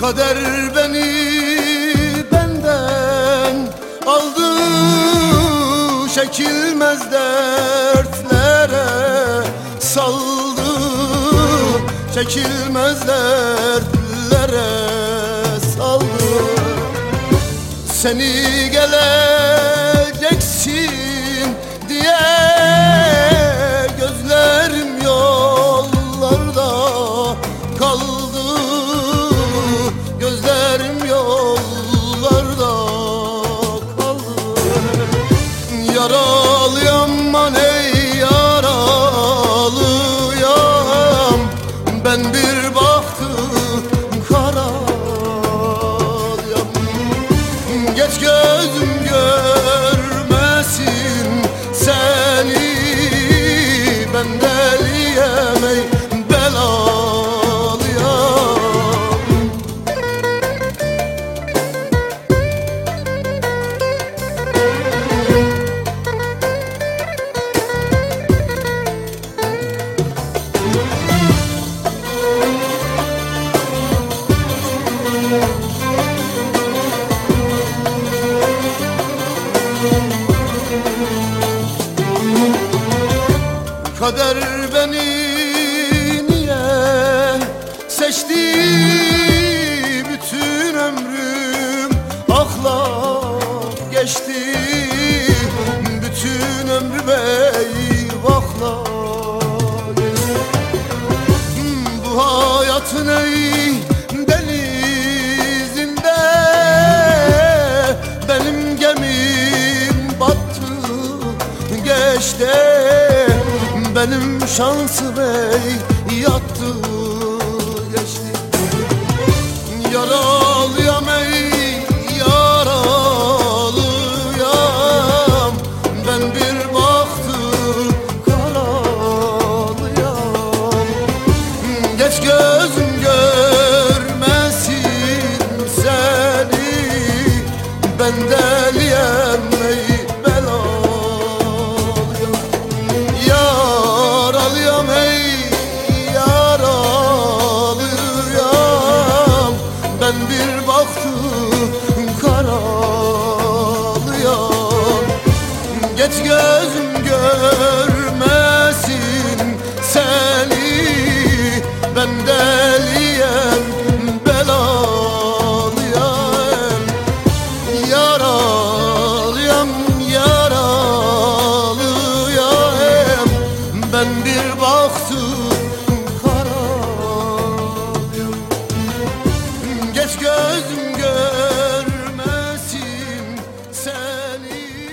Kader beni benden aldı Çekilmez dertlere saldı. Çekilmez dertlere saldı. Seni gelen Yaralıyam ey yaralıyam Ben bir baktım karalıyam Geç gözüm görmesin seni. Ben deliyem ey belalıyam Kader beni niye seçti? Bütün ömrüm akla geçti. Bütün ömrüm eyvahla geçti bu hayatın ey denizinde benim gemim battı. Geçti benim şansım ey yattı geçti. Yaralıyam ey yaralıyam. Ben bir baktım karalıyam Geç gözüm görmesin seni Ben bir baktım karalıyam Geç gözüm beni